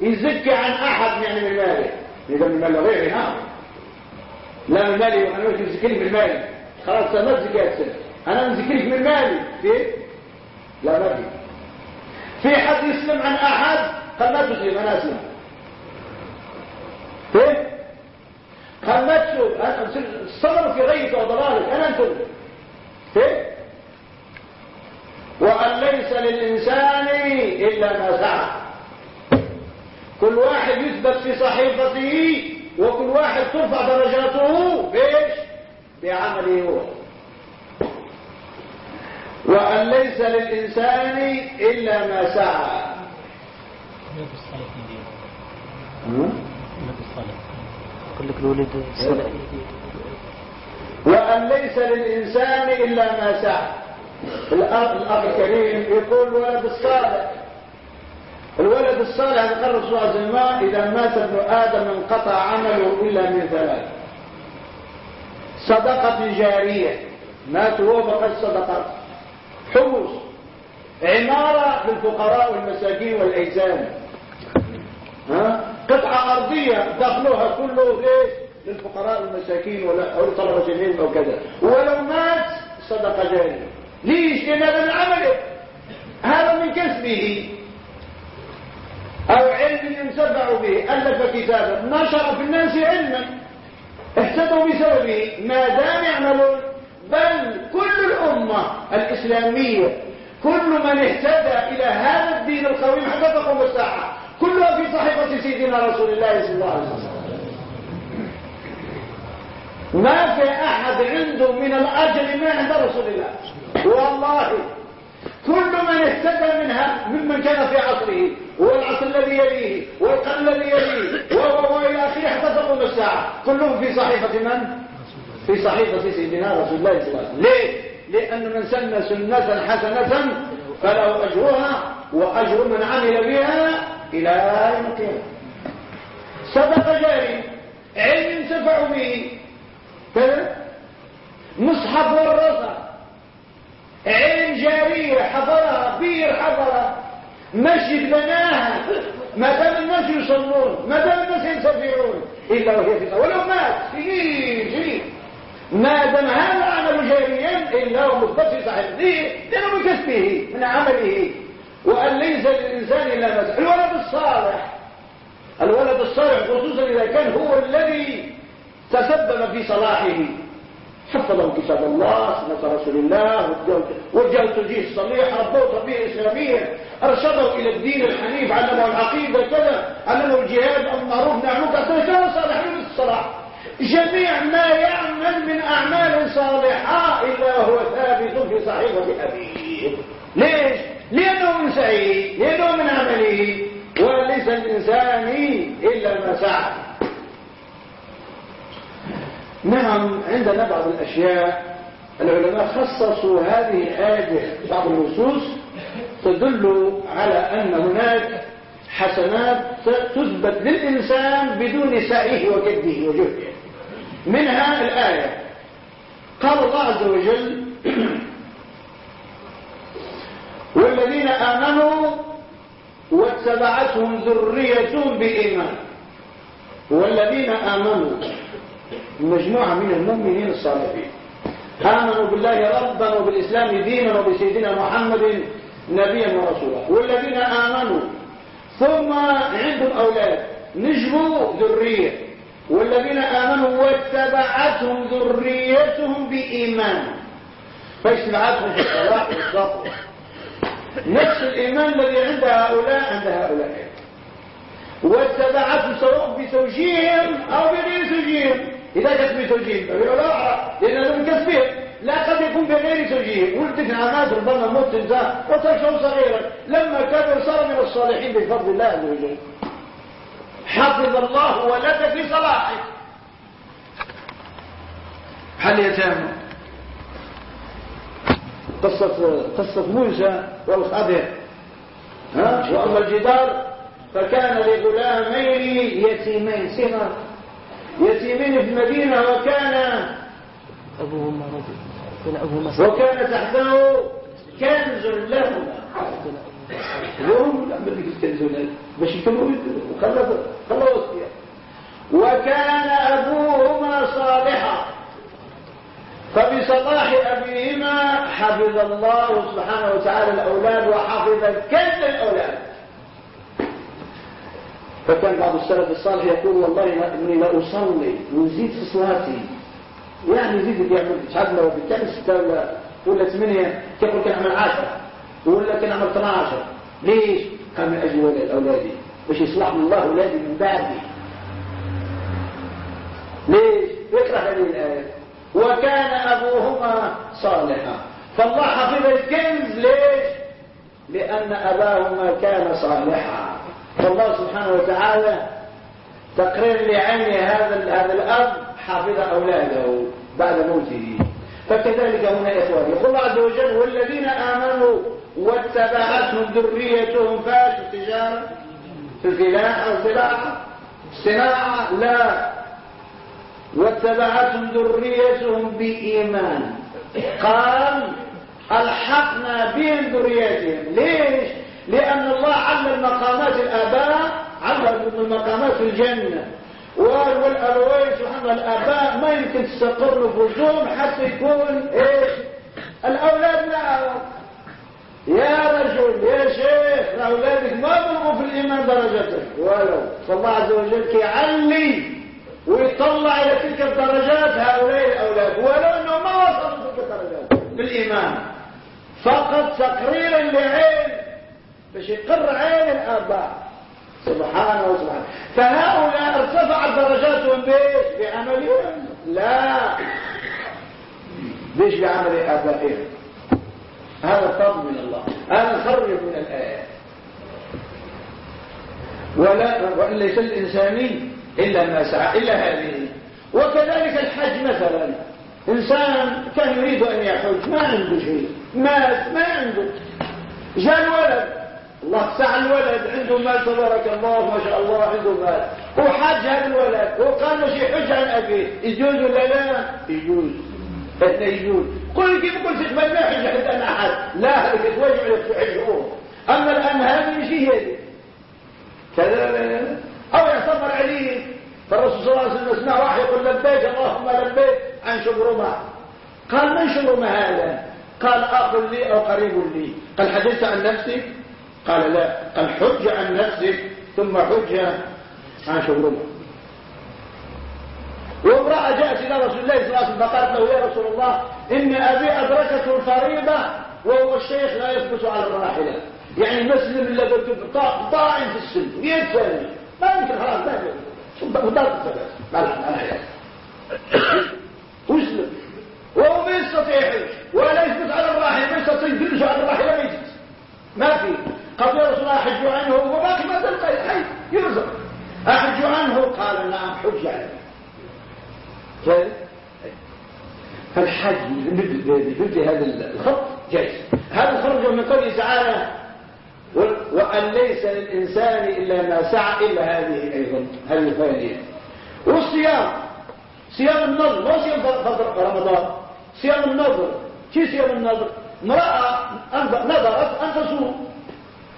يزكي عن أحد يعني من ماله. إذا من مال غيري ها لا من مالي وأنا مش مزكيني من مالي. خلاص ما سنة أنا مزكينك من مالي. في؟ لا ما في. في حد يسلم عن أحد؟ قال ما تسلم أنا أسلم فين خمتشوا الصبر في غيك وضلالك أنا أنتم فين وأن ليس للإنسان إلا ما سعى. كل واحد يثبت في صحيفته وكل واحد ترفع درجاته بإيش بعمله هو. وأن ليس للإنسان إلا ما سعى. لك الولد وأن ليس للإنسان إلا ما سعى الأب الأب الكريم يقول الولد الصالح. الولد الصالح ذكر الرسول صلى الله عليه وسلم إذا مات ابن آدم انقطع عمله إلا من ثلاث. صدقة جارية. مات هو بقى صدقات حمص عمارة للفقراء والمساكين والأيتام. ها؟ قطعة أرضية دخلها كله ليش للفقراء والمساكين أو طلبة العلم أو كذا. ولو مات صدقة جارية ليش؟ لأن هذا من عمله. هذا من كسبه. أو علم ينسبع به. ألف كتابا. نشر في الناس علما. اهتدوا بسببه. ما دام يعملون. بل كل الأمة الإسلامية كل من اهتدى إلى هذا الدين القويم حتى تقوم الساعة. كلها في صحيفة سيدنا رسول الله صلى الله عليه وسلم. ما في أحد عنده من الأجر ما عند رسول الله. والله كل من اهتدى منها ممن كان في عصره والعصر الذي يليه والقرن الذي يليه والى آخره حتى تقوم الساعة. كلهم في صحيفة من؟ في صحيفة سيدنا رسول الله صلى الله عليه وسلم. ليه؟ لأن من سن سنة حسنة فله أجرها وأجر من عمل بها إلى يوم القيامة. صدق جاري. علم ينتفع به. مصحف ورثة علم جارية حضرها بير حضرها مسجد بناها. ما دام الناس يصلون ما دام الناس ينتفعون. إلا وهي في ولو مات. سنين سنين. ما دام هذا عمل جاريا إلا هو صحيح ليه؟ لأنه من من عمله. وأن ليس للإنسان إلا ما الولد الصالح. الولد الصالح خصوصا إذا كان هو الذي تسبب في صلاحه. حفظه كتاب الله سنة رسول الله وجهه التوجيه الصليح ربوه تربية إسلامية أرشده إلى الدين الحنيف علمه العقيدة كذا علمه الجهاد المعروف نعمه كان صالح من الصلاح جميع ما يعمل من أعمال صالحة إلا هو ثابت في صحيفة أبيه ليش؟ لأنه من سعيه لأنه من عمله. وليس الإنسان إلا ما سعى نعم عندنا بعض الأشياء العلماء خصصوا هذه الآية بعض النصوص تدل على أن هناك حسنات تثبت للإنسان بدون سعيه وجده وجهده. منها الآية. قال الله عز وجل والذين آمنوا واتبعتهم ذريتهم بإيمان. والذين آمنوا مجموعة من المؤمنين الصالحين. آمنوا بالله ربا وبالإسلام دينا وبسيدنا محمد نبيا ورسولا. والذين آمنوا ثم عندهم أولاد نجبوا ذرية. والذين آمنوا واتبعتهم ذريتهم بإيمان. فاجتمعتهم في الصلاح والصبر نفس الإيمان الذي عند هؤلاء عند هؤلاء. واتبعتهم سواء بتوجيههم أو بغير توجيههم إذا كانت بتوجيههم لأن لهم كسبهم لا قد يكون بغير توجيه. ولدك عماد ربما موت انسان وتركه صغيرا. لما كبر صار من الصالحين بفضل الله عز وجل. حفظ الله ولك في صلاحك. حل يتامى قصة قصة موسى والخضر؟ ها؟ وأما الجدار فكان لغلامين يتيمين. سمر يتيمين في المدينة وكان أبوهما رجل. وكان تحته كنز لهما. باش وكان أبوهما صالحا. فبصلاح أبيهما حفظ الله سبحانه وتعالى الأولاد وحفظ كل الأولاد. فكان بعض السلف الصالح يقول والله إني لا أصلي وزيد في صلاتي. يعني يزيد يعمل مش عارف لو بالتالي ستة ولا ولا ثمانية كان عمل عشرة ولا كان عمل 12 ليش؟ قال من أجل ولد أولادي. باش يصلح الله أولادي من بعدي. ليش؟ يكره هذه الآية. وكان أبوهما صالحا. فالله حفظ الكنز ليش؟ لأن أباهما كان صالحا. فالله سبحانه وتعالى تقرير لعين هذا هذا الأب حافظ أولاده بعد موته. فكذلك هنا إخواني. يقول الله عز وجل والذين آمنوا واتبعتهم ذريتهم فاش التجارة في الفلاحة والزراعة الصناعة لا. واتبعتهم ذريتهم بإيمان. قال ألحقنا بهم ذريتهم. ليش؟ لأن الله علم مقامات الآباء علم مقامات الجنة. والأبوين سبحان الآباء ما يمكن تستقر نفوسهم حتى يكون إيش؟ الأولاد لا. يا رجل يا شيخ أولادك ما بلغوا في الإيمان درجتك ولو فالله عز وجل كيعلي ويطلع إلى تلك الدرجات هؤلاء الأولاد. ولو أنه ما وصلوا تلك الدرجات بالإيمان فقط تقريرا لعين باش يقر عين الآباء. سبحانه وسبحانه فهؤلاء ارتفعت درجاتهم بإيش؟ بعملهم لا. ليش بعمل آبائهم هذا فضل من الله. هذا خرج من الآيات ولا وإن ليس إلا ما سعى إلا هذه. وكذلك الحج مثلا. إنسان كان يريد أن يحج ما عنده شيء. مات ما عنده. جاء الولد. الله سعى الولد عنده مال تبارك الله ما شاء الله عنده مال. وحج هذا الولد وقال له شيء حج عن أبيه يجوز ولا لا؟ يجوز. اثنين يجوز. قل كيف قلت ما يحج حتى أنا أحد. لا هذا واجب عليك تحجه أما الآن هذه هي دي كذا أو يصبر عليه فالرسول صلى الله عليه وسلم اسمع واحد يقول لبيك اللهم لبيك عن شبرمة. قال من شبرمة هذا؟ قال أخ لي أو قريب لي. قال حدثت عن نفسك قال لا قال حج عن نفسك ثم حج عن شبرمة وامرأة جاءت إلى رسول الله صلى الله عليه وسلم فقالت له يا رسول الله إن أبي أدركته الفريضة وهو الشيخ لا يثبت على الراحلة. يعني مسلم الذي طائم في السن يدفن ما يمكن خلاص ما يمكن. وضرب الثلاث ما مسلم. وهو ما يستطيع ولا يثبت على الراحلة ما يستطيع يدلس على الراحلة. يا رسول الله أحج عنه وباقي ما تلقى حي يرزق. أحج عنه قال نعم حج عنه فالحج مثل هذا الخط جائز هذا خرج من قوله تعالى وأن ليس للإنسان إلا ما سعى إلا هذه أيضا. هذه الثانية والصيام. صيام النظر. ما صيام رمضان؟ صيام النظر. كيف صيام النظر؟ امرأة نظرت أن تصوم.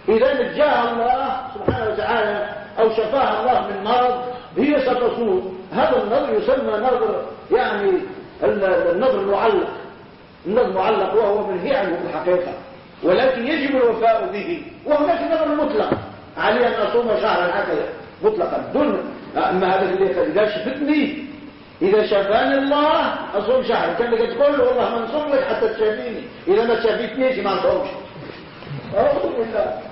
إذا نجاها الله سبحانه وتعالى أو شفاها الله من مرض هي ستصوم. هذا النظر يسمى نظر يعني النظر المعلق. النظر المعلق وهو منهي عنه في الحقيقة. ولكن يجب الوفاء به. وهناك نظر مطلق. علي أن أصوم شهرا هكذا. مطلقا. دون أما هذا اللي إذا شفتني إذا شافاني الله أصوم شهر كان لك تقول له والله ما نصوم لك حتى تشافيني. إذا ما تشافيتنيش ما نصومش أعوذ بالله.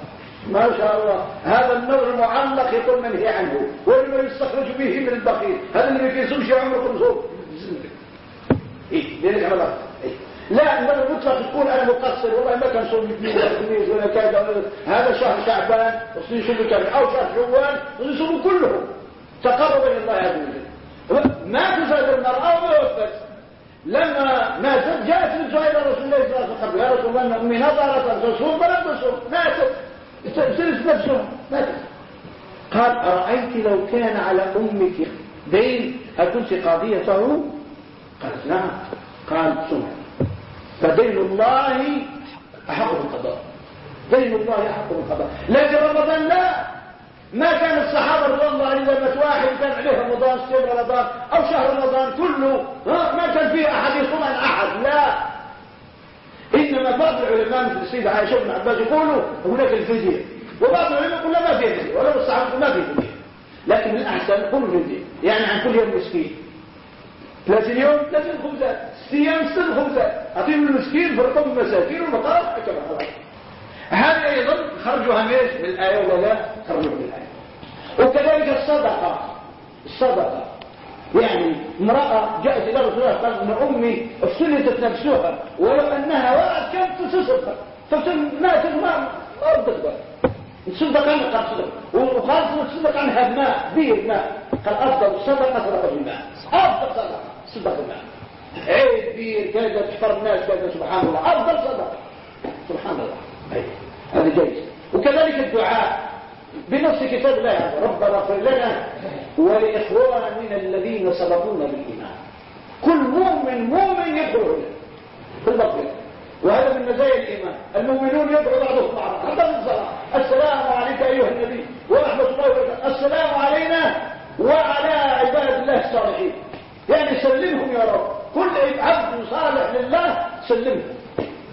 ما شاء الله. هذا النظر المعلق يقول منهي عنه ولما يستخرج به من البخيل. هذا اللي ما يصومش صوم إيه لذلك على إيه. لا النظر المطلق تقول أنا مقصر والله ما كان صوم اثنين ولا خميس ولا كذا. هذا شهر شعبان وصيصوم كذا. أو شهر شوال وصيصوم كلهم تقرب إلى الله عز وجل. ما تزاد المرأة وما وفت لما ماتت جاءت سؤال رسول الله صلى الله عليه وسلم يا رسول الله أن امي نظرت تصوم. فلم تصوم. ماتت نفسها ماتت قال أرأيت لو كان على أمك دين؟ أكنت قاضيته؟ قالت نعم. قال سمع فدين الله أحق بالقضاء. دين الله أحق بالقضاء. لكن رمضان لا. ما كان الصحابة رضي الله عنهم لما واحد كان عليه رمضان صيام رمضان أو شهر رمضان كله ما كان فيه أحد يصوم عن أحد لا. إنما بعض العلماء مثل السيدة عائشة بن عباس يقولوا هناك الفدية وبعض العلماء يقول ما في فدية ولو الصحابة ما في فدية لكن الأحسن كل فدية يعني عن كل يوم مسكين. 30 يوم 30 خبزات صيام ست خبزات أعطيهم المسكين فرقم المساكين والمطار كما خلاص هذا أيضا خرجوا هميش من الآية. ولا لا خرجوا من الآية. وكذلك الصدقة. الصدقة. يعني امرأة جاءت إلى رسول الله قال إن أمي افتلتت نفسها ولو أنها وقعت كانت تصدق فماتت ما أردت بها تصدق عنها قال صدق وقال تصدق عنها بماء بير ماء قال أفضل الصدقة صدقة الماء. أفضل صدقة صدقة الماء. عيد بير كذا تحفر الناس كذا سبحان الله. أفضل صدقة سبحان الله. هذا جيد. وكذلك الدعاء. بنص كتاب الله ربنا اغفر لنا ولإخواننا الذين سبقونا بالإيمان. كل مؤمن مؤمن يدعو في المغفرة وهذا من مزايا الإيمان. المؤمنون يدعو بعضهم بعضا. السلام عليك أيها النبي ورحمة الله وبركاته. السلام علينا وعلى عباد الله الصالحين. يعني سلمهم يا رب. كل عبد صالح لله سلمه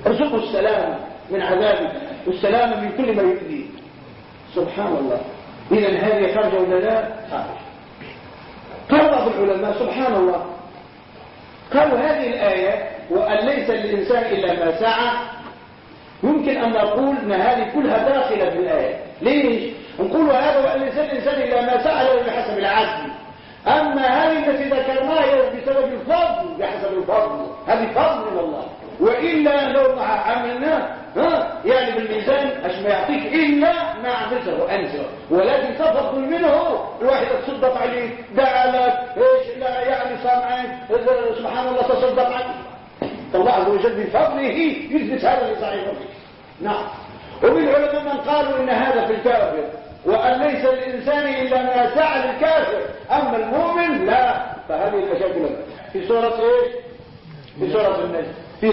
ارزقه السلام من عذابه والسلام من كل ما يؤذيه. سبحان الله. إذا هذه خرجة ولا لا؟ خارج قال بعض العلماء سبحان الله. قالوا هذه الآية وأن ليس للإنسان إلا ما سعى. يمكن أن نقول أن هذه كلها داخلة في الآية. ليش؟ نقول هذا وأن ليس للإنسان إلا ما سعى له بحسب العزم. أما هذه التي ذكرناها بسبب الفضل. بحسب الفضل. هذه فضل من الله. وإلا لو عملنا ها؟ يعني بالميزان اش ما يعطيك إلا ما عملته أنت ولكن تفضل منه الواحد تصدق عليه. دعا لك إيش لا يعني صنعك سبحان الله تصدق عليه. الله عز وجل بفضله يثبت هذا لصحيح نعم. ومن العلماء من قالوا إن هذا في الكافر وأن ليس للإنسان إلا ما سعى للكافر. أما المؤمن لا. فهذه المشاكل. في سورة إيش؟ في سورة النجم. في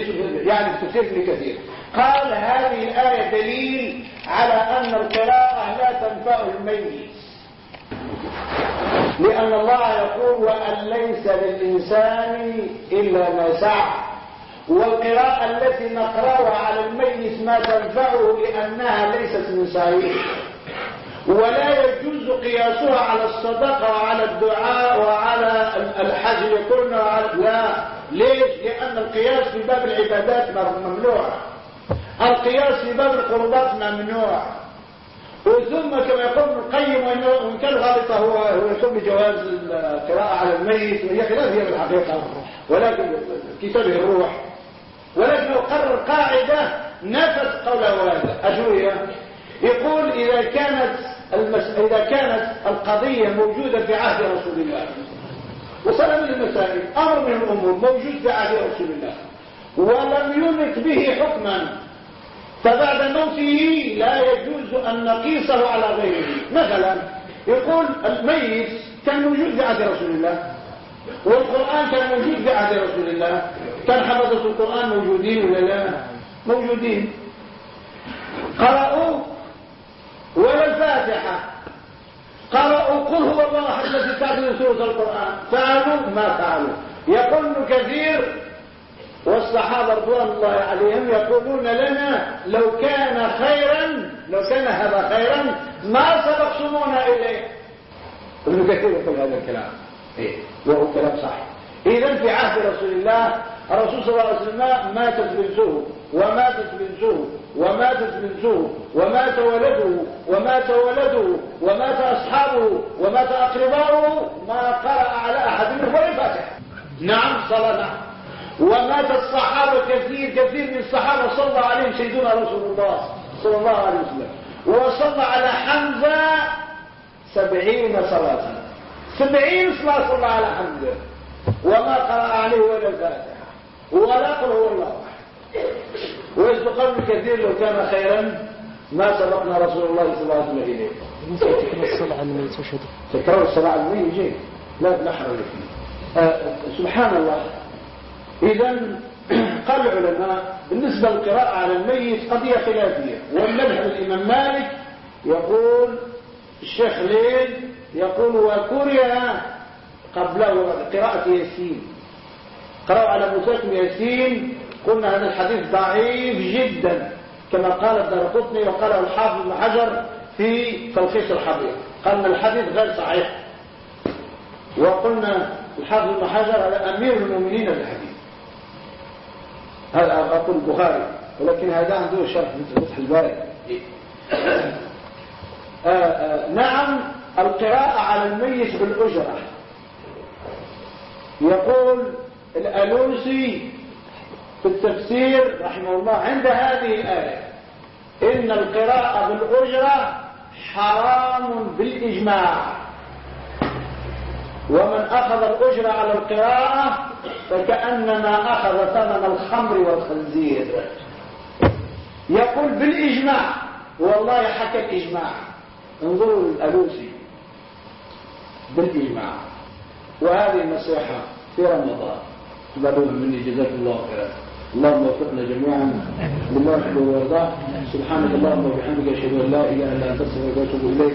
يعني تفسير كثير. قال هذه الآية دليل على أن القراءة لا تنفع الميت. لأن الله يقول وأن ليس للإنسان إلا ما سعى. والقراءة التي نقرأها على الميت ما تنفعه لأنها ليست من سعيه ولا يجوز قياسها على الصدقة وعلى الدعاء وعلى الحج يكون لا. ليش؟ لأن القياس في باب العبادات ممنوع. القياس في باب القربات ممنوع وثم كما يقول ابن القيم وان كان غالطه هو هو يقول بجواز القراءة على الميت وهي خلاف هي الحقيقة ولكن كتابه الروح. ولكن قرر قاعدة نفت قوله هذا. اشويه يقول إذا كانت المس... إذا كانت القضية موجودة في عهد رسول الله. وسلم المسائل. أمر من الأمور موجود في عهد رسول الله. ولم يمت به حكما. فبعد موته لا يجوز أن نقيسه على غيره. مثلا يقول الميت كان موجود في عهد رسول الله والقرآن كان موجود في عهد رسول الله. كان حفظة القرآن موجودين ولا لا؟ موجودين. قرأوا ولا الفاتحة. قرأوا قل هو الله الذي تعبد سورة القرآن. فعلوا ما فعلوا. يقول كثير والصحابة رضوان الله عليهم يقولون لنا لو كان خيرا لو كان هذا خيرا ما سبقتمونا إليه. ابن كثير يقول هذا الكلام. إيه وهو كلام صح إذا في عهد رسول الله الرسول صلى الله عليه وسلم ماتت بنته وماتت بنته وماتت بنته ومات ولده ومات ولده ومات أصحابه ومات أقرباؤه ما قرأ على أحد منهم ولا نعم صلى نعم ومات الصحابة كثير كثير من الصحابة. صلى عليهم سيدنا رسول الله صلى الله عليه وسلم. وصلى على حمزة سبعين صلاة. سبعين صلاة صلى على حمزة. وما قرأ عليه ولا الفاتحة. ولا قل هو الله قبل كثير لو كان خيرا ما سبقنا رسول الله صلى الله عليه وسلم إليه. لتكرار الصلاة على وشهده تكرار الصلاة على يجي لا لا حرج فيه. آه سبحان الله. إذا قال العلماء بالنسبة للقراءة على الميت قضية خلافية. والمذهب الإمام مالك يقول الشيخ ليل يقول وكره قبله قراءة ياسين. قرأوا على موسى ياسين قلنا هذا الحديث ضعيف جدا كما قال الدرقطني وقاله الحافظ بن حجر في تلخيص الحديث. قال الحديث غير صحيح. وقلنا الحافظ بن حجر هذا أمير المؤمنين الحديث هذا أقول البخاري ولكن هذا عنده شرح مثل فتح الباري. آه، آه، نعم القراءة على الميت بالأجرة. يقول الألوسي في التفسير رحمه الله عند هذه الآية إن القراءة بالأجرة حرام بالإجماع. ومن أخذ الأجرة على القراءة فكأنما أخذ ثمن الخمر والخنزير. يقول بالإجماع والله حكى الإجماع انظروا الألوسي بالإجماع. وهذه النصيحة في رمضان. تبادلها مني جزاكم الله خيرا. اللهم وفقنا جميعا لما يحب ويرضاه سبحانك اللهم وبحمدك أشهد أن لا إله إلا أنت أستغفرك وأتوب إليك.